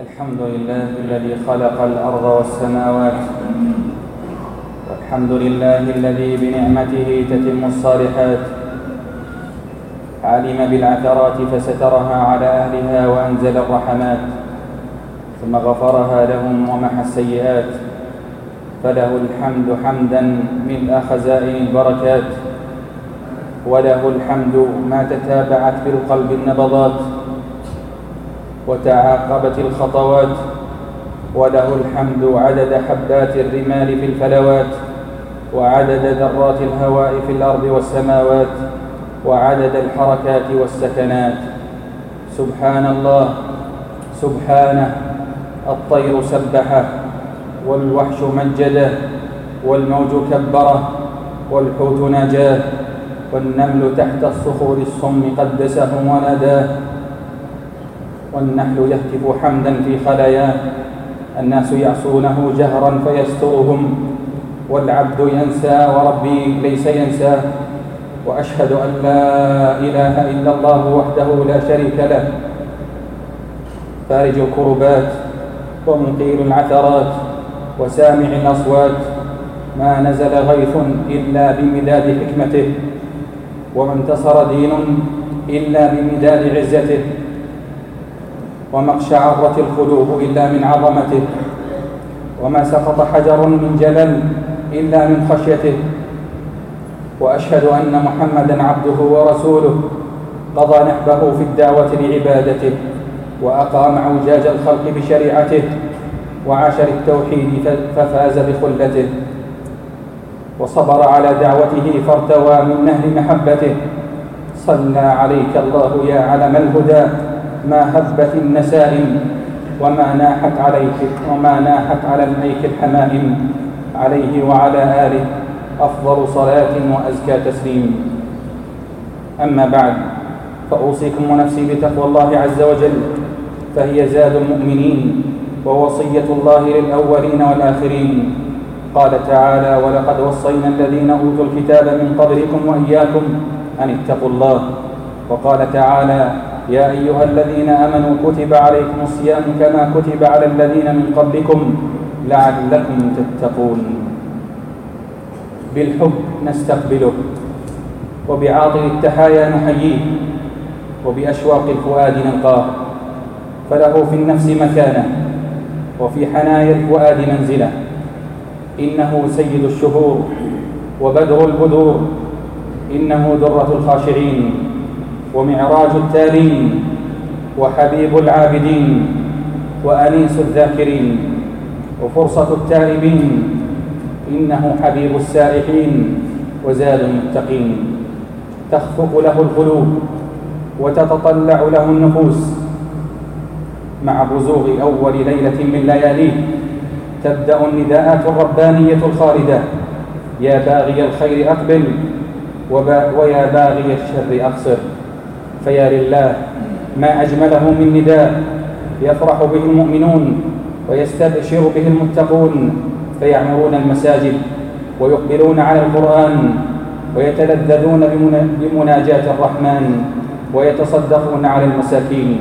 الحمد لله الذي خلق الأرض والسماوات. والحمد لله الذي بنعمته تتم الصالحات. علم بالعثرات فسترها على أهلها وأنزل الرحمات. ثم غفرها لهم ومحى السيئات. فله الحمد حمدا ملء خزائن البركات. وله الحمد ما تتابعت في القلب النبضات. وتعاقبت الخطوات وله الحمد عدد حبات الرمال في الفلوات وعدد ذرات الهواء في الأرض والسماوات وعدد الحركات والسكنات. سبحان الله سبحانه الطير سبحه والوحش مجده والموج كبره والحوت ناجاه والنمل تحت الصخور الصم قدسه وناداه. والنحل يهتف حمدا في خلاياه الناس يعصونه جهرا فيسترهم. والعبد ينسى وربي ليس ينساه وأشهد أن لا إله إلا الله وحده لا شريك له. فارج الكربات ومقيل العثرات وسامع الأصوات. ما نزل غيث إلا بمداد حكمته. وما انتصر دين إلا بمداد عزته. وما اقشعرت القلوب إلا من عظمته وما سقط حجر من جلل إلا من خشيته. وأشهد أن محمدا عبده ورسوله قضى نحبه في الدعوة لعبادته وأقام عوجاج الخلق بشريعته وعاش للتوحيد ففاز بخلته. وصبر على دعوته فارتوى من نهر محبته. صلى عليك الله يا علم الهدى. ما هبت النسائم وما ناحت عليك وما ناحت على الميك الحمائم عليه وعلى آله أفضل صلاة وأزكى تسليم. أما بعد فأوصيكم ونفسي بتقوى الله عز وجل فهي زاد المؤمنين ووصية الله للأولين والآخرين. قال تعالى ولقد وصينا الذين أوتوا الكتاب من قبلكم وإياكم أن اتقوا الله وقال تعالى يا أيها الذين آمنوا كتب عليكم الصيام كما كتب على الذين من قبلكم لعلكم تتقون. بالحب نستقبله وبعاطل التحايا نحييه وبأشواق الفؤاد نلقاه. فله في النفس مكانة وفي حنايا الفؤاد منزلة. إنه سيد الشهور وبدر البدور. إنه درة الخاشعين. ومعراج التالين وحبيب العابدين وأنيس الذاكرين وفرصة التائبين إنه حبيب السائحين وزاد المتقين. تخفق له القلوب وتتطلع له النفوس. مع بزوغ أول ليلة من لياليه تبدأ النداءات الربانية الخالدة يا باغي الخير أقبل ويا باغي الشر أقصر. فيا لله ما أجمله من نداء يفرح به المؤمنون ويستبشر به المتقون فيعمرون المساجد ويقبلون على القرآن ويتلذذون بمناجاة الرحمن ويتصدقون على المساكين.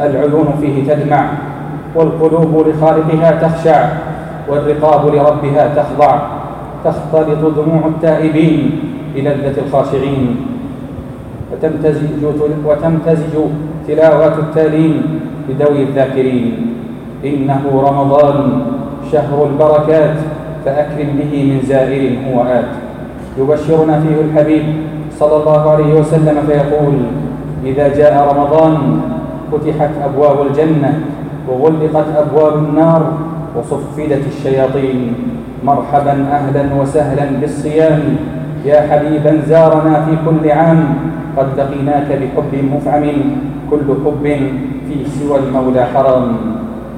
العيون فيه تدمع والقلوب لخالقها تخشع والرقاب لربها تخضع تختلط دموع التائبين بلذة الخاشعين. وتمتزج, وتمتزج تلاوات التالين بدوي الذاكرين. إنه رمضان شهر البركات فأكرم به من زائر هو آت يبشرنا فيه الحبيب صلى الله عليه وسلم فيقول إذا جاء رمضان فتحت أبواب الجنة وغلقت أبواب النار وصفدت الشياطين. مرحبا أهلا وسهلا بالصيام يا حبيبا زارنا في كل عام قد لقيناك بحب مفعم كل حب في سوى المولى حرام.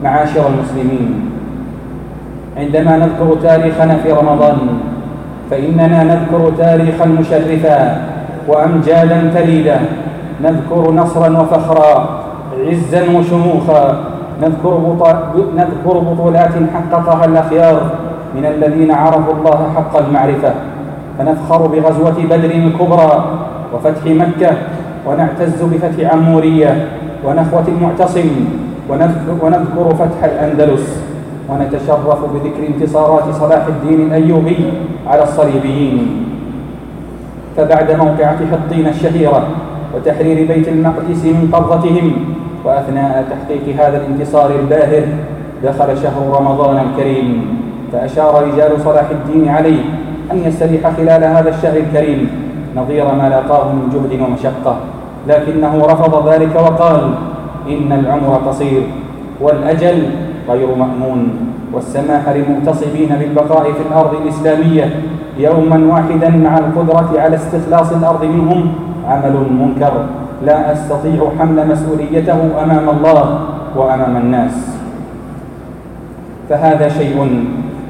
معاشر المسلمين عندما نذكر تاريخنا في رمضان فإننا نذكر تاريخا مشرفا وأمجادا تليدا. نذكر نصرا وفخرا عزا وشموخا. نذكر, نذكر بطولات حققها الأخيار من الذين عرفوا الله حق المعرفة. فنفخر بغزوة بدر الكبرى وفتح مكة ونعتز بفتح عمورية ونخوة المعتصم ونذكر فتح الأندلس ونتشرف بذكر انتصارات صلاح الدين الأيوبي على الصليبيين. فبعد موقعة حطين الشهيرة وتحرير بيت المقدس من قبضتهم وأثناء تحقيق هذا الانتصار الباهر دخل شهر رمضان الكريم فأشار رجال صلاح الدين عليه أن يستريح خلال هذا الشهر الكريم نظير ما لاقاه من جهد ومشقة. لكنه رفض ذلك وقال إن العمر قصير والأجل غير مأمون والسماح للمغتصبين بالبقاء في الأرض الإسلامية يوما واحدا مع القدرة على استخلاص الأرض منهم عمل منكر. لا أستطيع حمل مسؤوليته أمام الله وأمام الناس. فهذا شيء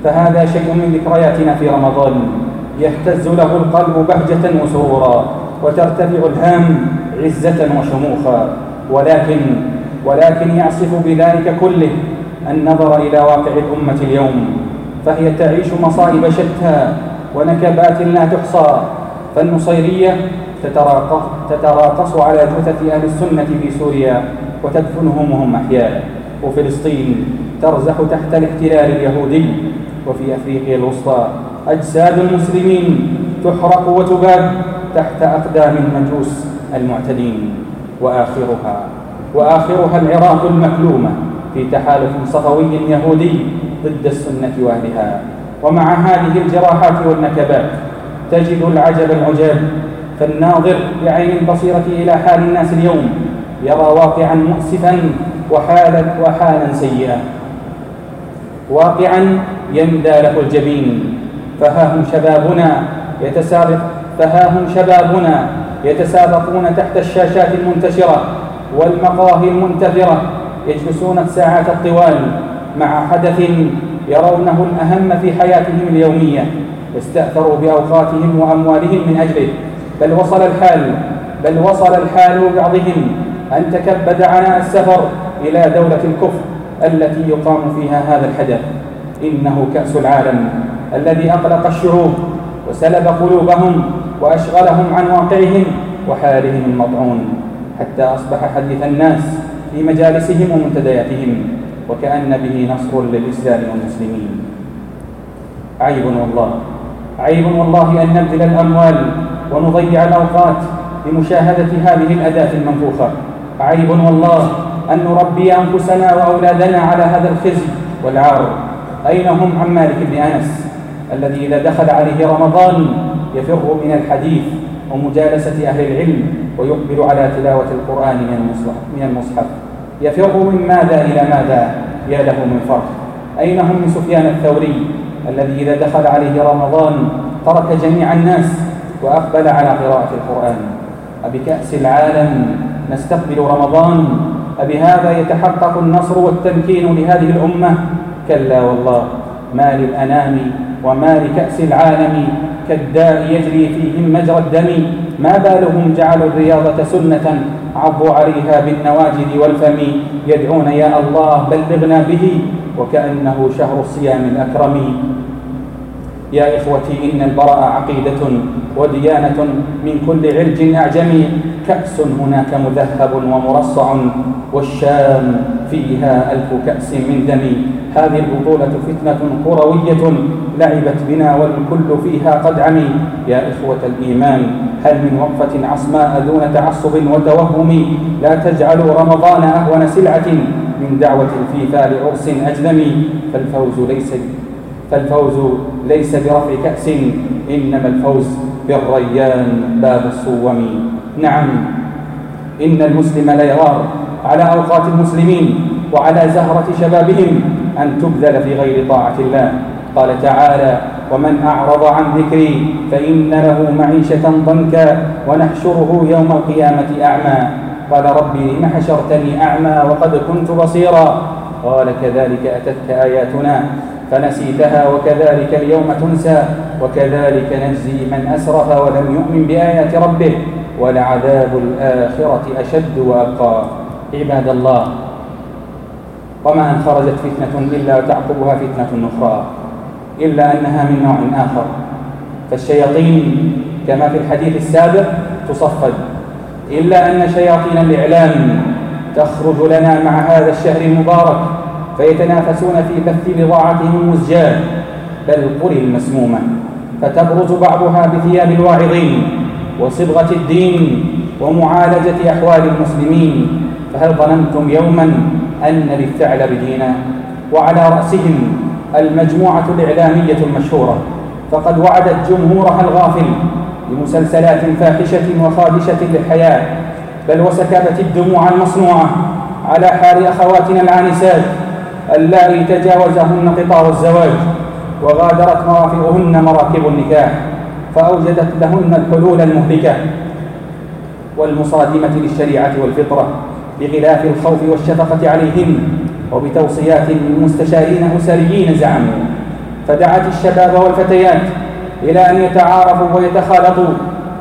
فهذا شيء من ذكرياتنا في رمضان. يهتز له القلب بهجة وسرورا وترتفع الهام عزة وشموخا. ولكن ولكن يعصف بذلك كله النظر إلى واقع الأمة اليوم. فهي تعيش مصائب شتى ونكبات لا تحصى. فالنصيرية تتراقص, تتراقص على جثث أهل السنة في سوريا وتدفنهم وهم أحياء. وفلسطين ترزح تحت الاحتلال اليهودي وفي أفريقيا الوسطى. أجساد المسلمين تحرق وتباد تحت أقدام المجوس المعتدين. وآخرها وآخرها العراق المكلومة في تحالف صفوي يهودي ضد السنة وأهلها. ومع هذه الجراحات والنكبات تجد العجب العجاب فالناظر بعين البصيرة إلى حال الناس اليوم يرى واقعا مؤسفا وحالا وحالا سيئا. واقعا يندى له الجبين. فها هم شبابنا يتسابق فها هم شبابنا يتسابقون تحت الشاشات المنتشرة والمقاهي المنتثرة يجلسون الساعات الطوال مع حدث يرونه الأهم في حياتهم اليومية واستأثروا بأوقاتهم وأموالهم من أجله. بل وصل الحال بل وصل الحال ببعضهم أن تكبد عناء السفر إلى دولة الكفر. التي يقام فيها هذا الحدث إنه كأس العالم الذي أقلق الشعوب وسلب قلوبهم وأشغلهم عن واقعهم وحالهم المطعون حتى أصبح حديث الناس في مجالسهم ومنتدياتهم وكأن به نصر للإسلام والمسلمين. عيب والله عيب والله أن نبذل الأموال ونضيع الأوقات لمشاهدة هذه الأداة المنفوخة. عيب والله أن نربي أنفسنا وأولادنا على هذا الخزي والعار. أين هم عن مالك بن أنس؟ الذي إذا دخل عليه رمضان يفر من الحديث ومجالسة أهل العلم ويقبل على تلاوة القرآن من المصحف. يفر من ماذا إلى ماذا؟ يا له من فرح. أين هم من سفيان الثوري؟ الذي إذا دخل عليه رمضان ترك جميع الناس وأقبل على قراءة القرآن. أبكأس العالم نستقبل رمضان أبهذا يتحقق النصر والتمكين لهذه الأمة؟ كلا والله. ما للأنام وما لكأس العالم كالداء يجري فيهم مجرى الدم. ما بالهم جعلوا الرياضة سنة؟ عضوا عليها بالنواجذ والفم. يدعون يا الله بلغنا به وكأنه شهر الصيام الأكرم. يا إخوتي إن البراء عقيدة وديانة من كل علج أعجمي. كأس هناك مذهب ومرصع والشام فيها ألف كأس من دم هذه البطولة فتنة كروية لعبت بنا والكل فيها قد عمي. يا إخوة الإيمان هل من وقفة عصماء دون تعصب وتوهم؟ لا تجعلوا رمضان أهون سلعة من دعوة الفيفا لعرس أجلمي فالفوز ليس فالفوز ليس برفع كأس إنما الفوز بالريان باب الصوم. نعم إن المسلم لا يرار على أوقات المسلمين وعلى زهرة شبابهم أن تبذل في غير طاعة الله. قال تعالى ومن أعرض عن ذكري فإن له معيشة ضنكا ونحشره يوم القيامة أعمى. قال ربي لم حشرتني أعمى وقد كنت بصيرا؟ قال كذلك أتتك آياتنا. فنسيتها وكذلك اليوم تنسى وكذلك نجزي من أسرف ولم يؤمن بآيات ربه ولعذاب الآخرة أشد وأبقى. عباد الله وما أن خرجت فتنة إلا تعقبها فتنة أخرى إلا أنها من نوع آخر. فالشياطين كما في الحديث السابق تصفد إلا أن شياطين الإعلام تخرج لنا مع هذا الشهر المبارك فيتنافسون في بث بضاعتهم المزجاة بل قل المسمومة فتبرز بعضها بثياب الواعظين وصبغة الدين ومعالجة أحوال المسلمين. فهل ظننتم يوما أن للثعلب دينا وعلى رأسهم المجموعة الإعلامية المشهورة. فقد وعدت جمهورها الغافل بمسلسلات فاحشة وخادشة للحياة بل وسكبت الدموع المصنوعة على حال أخواتنا العانسات اللائي تجاوزهن قطار الزواج وغادرت مرافقهن مراكب النكاح فأوجدت لهن الحلول المهلكة والمصادمة للشريعة والفطرة بغلاف الخوف والشفقة عليهن وبتوصيات من مستشارين أسريين زعموا. فدعت الشباب والفتيات إلى أن يتعارفوا ويتخالطوا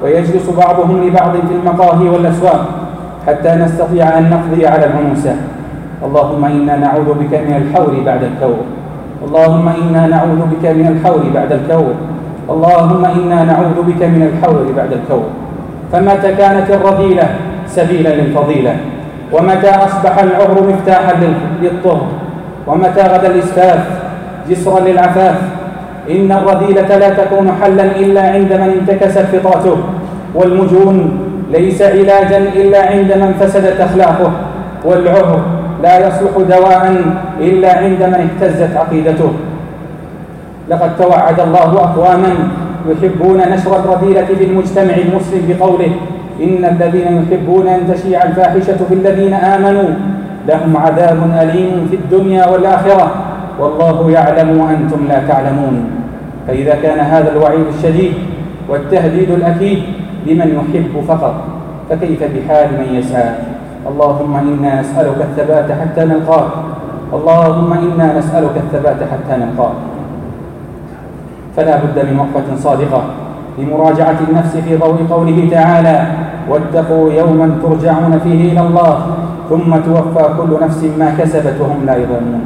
ويجلس بعضهم لبعض في المقاهي والأسواق حتى نستطيع أن نقضي على العنوسة اللهم إنا نعوذ بك من الحور بعد الكور. اللهم إنا نعوذ بك من الحور بعد الكور. اللهم إنا نعوذ بك من الحور بعد الكور. فمتى كانت الرذيلة سبيلا للفضيلة؟ ومتى أصبح العهر مفتاحا للطهر؟ ومتى غدا الإسفاف جسرا للعفاف؟ إن الرذيلة لا تكون حلا إلا عند من انتكست فطرته والمجون ليس علاجا إلا عند من فسدت أخلاقه. والعهر لا يصلح دواء إلا عند من اهتزت عقيدته. لقد توعد الله أقواما يحبون نشر الرذيلة في المجتمع المسلم بقوله إن الذين يحبون أن تشيع الفاحشة في الذين آمنوا لهم عذاب أليم في الدنيا والآخرة. والله يعلم وأنتم لا تعلمون. فإذا كان هذا الوعيد الشديد والتهديد الأكيد لمن يحب فقط فكيف بحال من يسعى؟ اللهم إنا نسألك الثبات حتى نلقاك اللهم إنا نسألك الثبات حتى نلقاك فلا بد من وقفة صادقة لمراجعة النفس في ضوء قوله تعالى واتقوا يوما ترجعون فيه إلى الله ثم توفى كل نفس ما كسبت وهم لا يظلمون.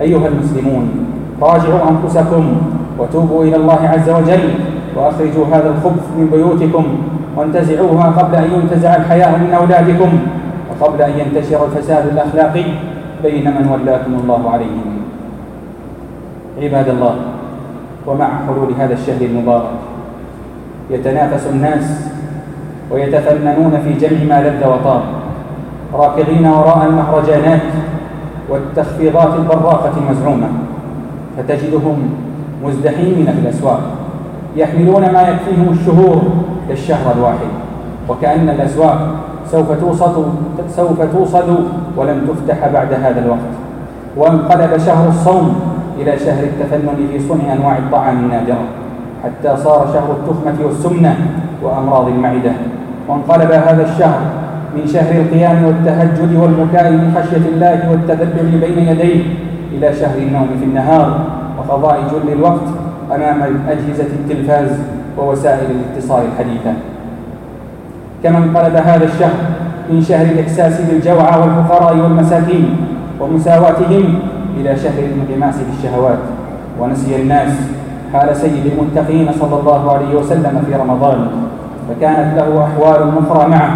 أيها المسلمون راجعوا أنفسكم وتوبوا إلى الله عز وجل وأخرجوا هذا الخبث من بيوتكم وانتزعوها قبل أن ينتزع الحياء من أولادكم. وقبل أن ينتشر الفساد الأخلاقي بين من ولاكم الله عليهم. عباد الله ومع حلول هذا الشهر المبارك يتنافس الناس ويتفننون في جمع ما لذ وطاب راكضين وراء المهرجانات والتخفيضات البراقة المزعومة. فتجدهم مزدحمين في الأسواق يحملون ما يكفيهم الشهور للشهر الواحد. وكأن الأسواق سوف توصد سوف توصد ولن تفتح بعد هذا الوقت. وانقلب شهر الصوم إلى شهر التفنن في صنع أنواع الطعام النادرة حتى صار شهر التخمة والسمنة وأمراض المعدة. وانقلب هذا الشهر من شهر القيام والتهجد والبكاء من خشية الله والتذلل بين يديه إلى شهر النوم في النهار. وقضاء جل الوقت أمام أجهزة التلفاز ووسائل الاتصال الحديثة. كما انقلب هذا الشهر من شهر الإحساس بالجوعى والفقراء والمساكين ومساواتهم إلى شهر الانغماس بالشهوات. ونسي الناس حال سيد المتقين صلى الله عليه وسلم في رمضان فكانت له أحوال أخرى معه.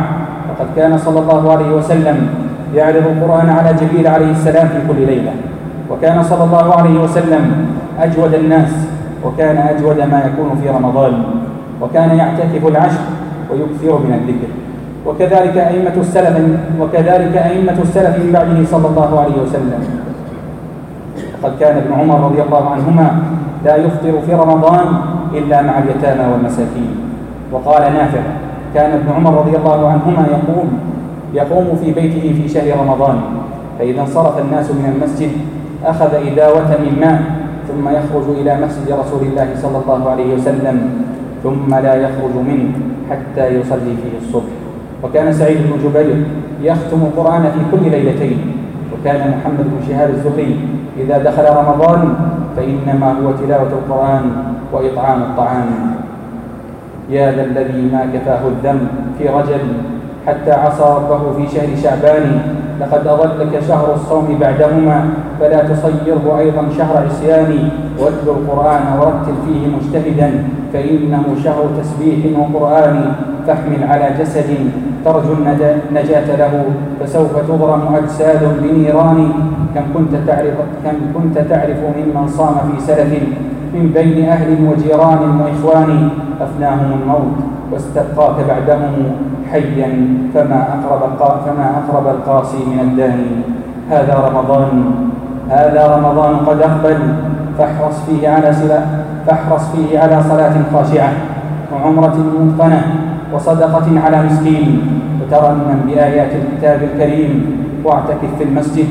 فقد كان صلى الله عليه وسلم يعرض القرآن على جبريل عليه السلام في كل ليلة. وكان صلى الله عليه وسلم أجود الناس وكان أجود ما يكون في رمضان. وكان يعتكف العشر ويكثر من الذكر. وكذلك أئمة السلف وكذلك أئمة السلف من بعده صلى الله عليه وسلم. وقد كان ابن عمر رضي الله عنهما لا يفطر في رمضان إلا مع اليتامى والمساكين. وقال نافع كان ابن عمر رضي الله عنهما يقوم يقوم في بيته في شهر رمضان فإذا انصرف الناس من المسجد أخذ إداوة من ماء ثم يخرج إلى مسجد رسول الله صلى الله عليه وسلم ثم لا يخرج منه. حتى يصلي فيه الصبح. وكان سعيد بن جبير يختم القرآن في كل ليلتين. وكان محمد بن شهاب الزهري إذا دخل رمضان فإنما هو تلاوة القرآن وإطعام الطعام. يا ذا الذي ما كفاه الذنب في رجل حتى عصى ربه في شهر شعبان لقد أضلك شهر الصوم بعدهما فلا تصيره أيضا شهر عصيان واتل القرآن ورتل فيه مجتهدا فإنه شهر تسبيح وقرآن. فاحمل على جسد ترجو النجاة له فسوف تضرم أجساد بنيران. كم كنت تعرف كم كنت تعرف ممن صام في سلف؟ من بين أهل وجيران وإخوان. أفناهم الموت واستبقاك بعدهم. حيا فما أقرب فما أقرب القاسي من الداني هذا رمضان هذا رمضان قد أقبل. فاحرص فيه على صلاة فاحرص فيه على صلاة خاشعة وعمرة متقنة وصدقة على مسكين. وترنم بآيات الكتاب الكريم. واعتكف في المسجد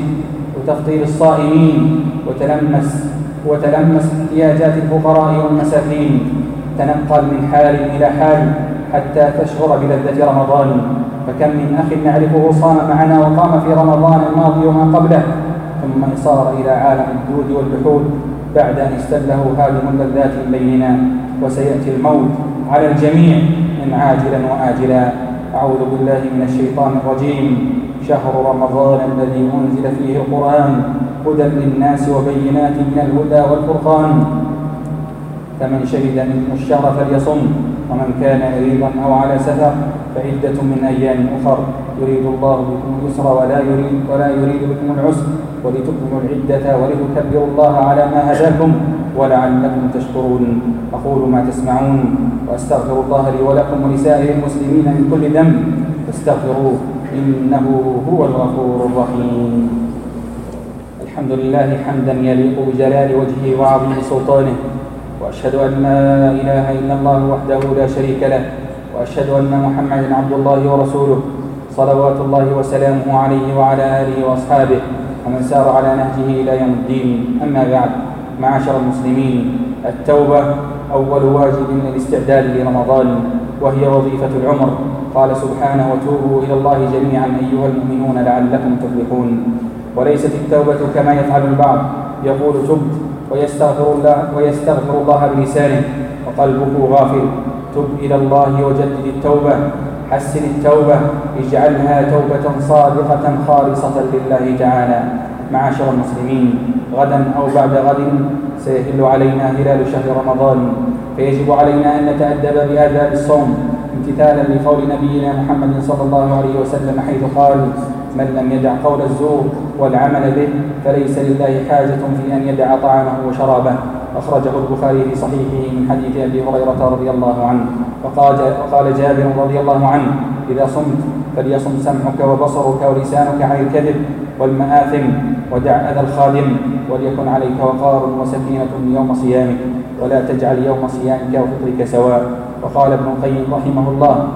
وتفطير الصائمين. وتلمس وتلمس احتياجات الفقراء والمساكين. تنقل من حال إلى حال حتى تشعر بلذة رمضان. فكم من أخ نعرفه صام معنا وقام في رمضان الماضي وما قبله. ثم صار إلى عالم الدود والبحور بعد أن استله هادم اللذات بيننا. وسيأتي الموت على الجميع من عاجلا وآجلا. أعوذ بالله من الشيطان الرجيم. شهر رمضان الذي أنزل فيه القرآن. هدى للناس وبينات من الهدى والفرقان. فمن شهد منه الشهر فليصم ومن كان مريضا أو على سفر فعدة من أيام أخر. يريد الله بكم اليسر ولا يريد ولا يريد بكم العسر ولتكملوا العدة ولتكبروا الله على ما هداكم ولعلكم تشكرون. أقول ما تسمعون وأستغفر الله لي ولكم ولسائر المسلمين من كل ذنب. فاستغفروه إنه هو الغفور الرحيم. الحمد لله حمدا يليق بجلال وجهه وعظيم سلطانه. وأشهد أن لا إله إلا الله وحده لا شريك له وأشهد أن محمدا عبد الله ورسوله صلوات الله وسلامه عليه وعلى آله وأصحابه ومن سار على نهجه إلى يوم الدين. أما بعد معاشر المسلمين التوبة أول واجب من الاستعداد لرمضان وهي وظيفة العمر. قال سبحانه وتوبوا إلى الله جميعا أيها المؤمنون لعلكم تفلحون. وليست التوبة كما يفعل البعض يقول تبت ويستغفر الله ويستغفر الله بلسانه وقلبه غافل. تب إلى الله وجدد التوبة. حسن التوبة. اجعلها توبة صادقة خالصة لله تعالى. معاشر المسلمين غدا أو بعد غد سيهل علينا هلال شهر رمضان. فيجب علينا أن نتأدب بآداب الصوم امتثالا لقول نبينا محمد صلى الله عليه وسلم حيث قال من لم يدع قول الزور والعمل به فليس لله حاجة في أن يدع طعامه وشرابه. أخرجه البخاري في صحيحه من حديث أبي هريرة رضي الله عنه. وقال, وقال جابر رضي الله عنه إذا صمت فليصم سمعك وبصرك ولسانك عن الكذب والمآثم ودع أذى الخادم وليكن عليك وقار وسكينة يوم صيامك ولا تجعل يوم صيامك وفطرك سواء. وقال ابن القيم رحمه الله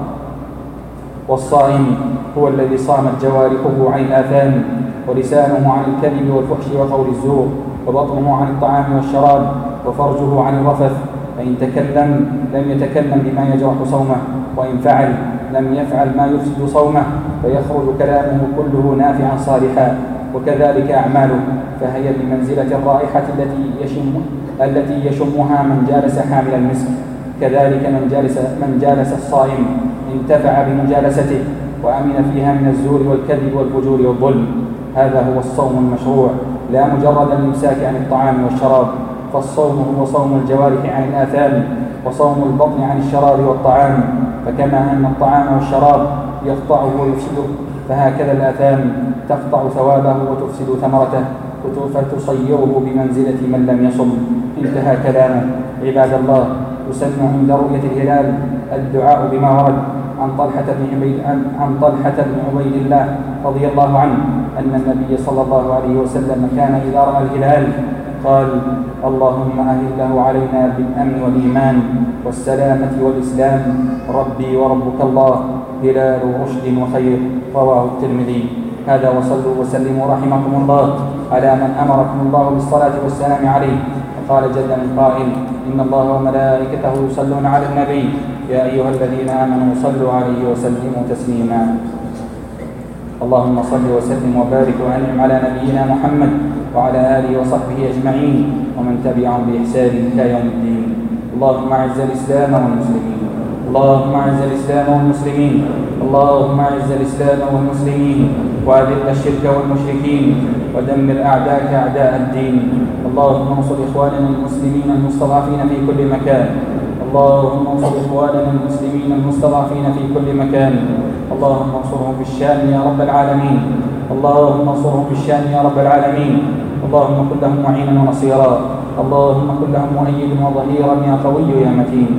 والصائم هو الذي صامت جوارحه عن الآثام ولسانه عن الكذب والفحش وقول الزور وبطنه عن الطعام والشراب وفرجه عن الرفث. فإن تكلم لم يتكلم بما يجرح صومه وإن فعل لم يفعل ما يفسد صومه فيخرج كلامه كله نافعا صالحا وكذلك أعماله فهي بمنزلة الرائحة التي يشم التي يشمها من جالس حامل المسك. كذلك من جالس من جالس الصائم انتفع بمجالسته. وأمن فيها من الزور والكذب والفجور والظلم. هذا هو الصوم المشروع. لا مجرد الإمساك عن الطعام والشراب فالصوم هو صوم الجوارح عن الآثام وصوم البطن عن الشراب والطعام. فكما أن الطعام والشراب يقطعه ويفسده فهكذا الآثام تقطع ثوابه وتفسد ثمرته فتصيره بمنزلة من لم يصم. انتهى كلامه. عباد الله يسن عند رؤية الهلال الدعاء بما ورد. عن طلحة بن عبيد عن طلحة بن عبيد الله رضي الله عنه أن النبي صلى الله عليه وسلم كان إذا رأى الهلال قال اللهم أهله علينا بالأمن والإيمان والسلامة والإسلام ربي وربك الله هلال رشد وخير. رواه الترمذي. هذا وصلوا وسلموا رحمكم الله على من أمركم الله بالصلاة والسلام عليه. وقال جل من قائل إن الله وملائكته يصلون على النبي يا أيها الذين آمنوا صلوا عليه وسلموا تسليما. اللهم صل وسلم وبارك وأنعم على نبينا محمد وعلى آله وصحبه أجمعين ومن تبعهم بإحسان إلى يوم الدين. اللهم أعز الإسلام والمسلمين. اللهم أعز الإسلام والمسلمين. اللهم أعز الإسلام والمسلمين. وأذل الشرك والمشركين. ودمر أعداءك أعداء الدين. اللهم انصر إخواننا المسلمين المستضعفين في كل مكان. اللهم انصر إخواننا المسلمين المستضعفين في كل مكان. اللهم انصرهم في الشام يا رب العالمين. اللهم انصرهم في الشام يا رب العالمين. اللهم كن لهم معينا ونصيرا. اللهم كن لهم مؤيدا وظهيرا يا قوي يا متين.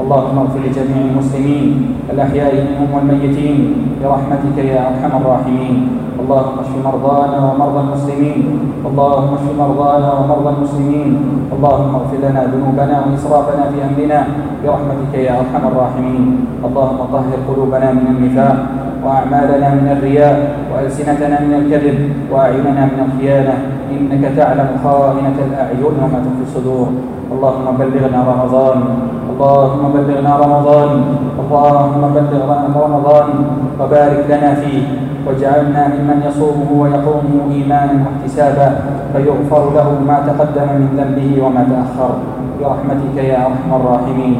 اللهم اغفر لجميع المسلمين الأحياء منهم والميتين. برحمتك يا أرحم الراحمين. اللهم اشف مرضانا ومرضى المسلمين. اللهم اشف مرضانا ومرضى المسلمين. اللهم اغفر لنا ذنوبنا وإسرافنا في أمرنا. برحمتك يا أرحم الراحمين. اللهم طهر قلوبنا من النفاق وأعمالنا من الرياء وألسنتنا من الكذب وأعيننا من الخيانة. إنك تعلم خائنة الأعين وما تخفي الصدور. اللهم بلغنا رمضان. اللهم بلغنا رمضان. اللهم بلغنا رمضان. وبارك لنا فيه. واجعلنا ممن يصومه ويقومه إيمانا واحتسابا فيغفر له ما تقدم من ذنبه وما تأخر. برحمتك يا أرحم الراحمين.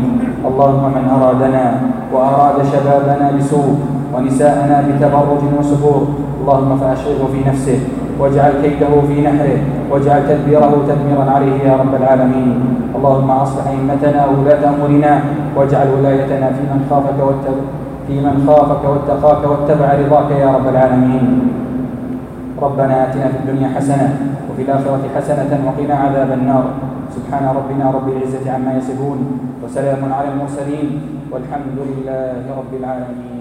اللهم من أرادنا وأراد شبابنا بسوء ونساءنا بتبرج وسفور اللهم فأشغله في نفسه واجعل كيده في نحره واجعل تدبيره تدميرا عليه يا رب العالمين. اللهم أصلح أئمتنا وولاة أمورنا واجعل ولايتنا في من خافك واتبع في من خافك واتقاك واتبع رضاك يا رب العالمين. ربنا آتنا في الدنيا حسنة وفي الآخرة حسنة وقنا عذاب النار. سبحان ربنا رب العزة عما يصفون وسلام على المرسلين والحمد لله رب العالمين.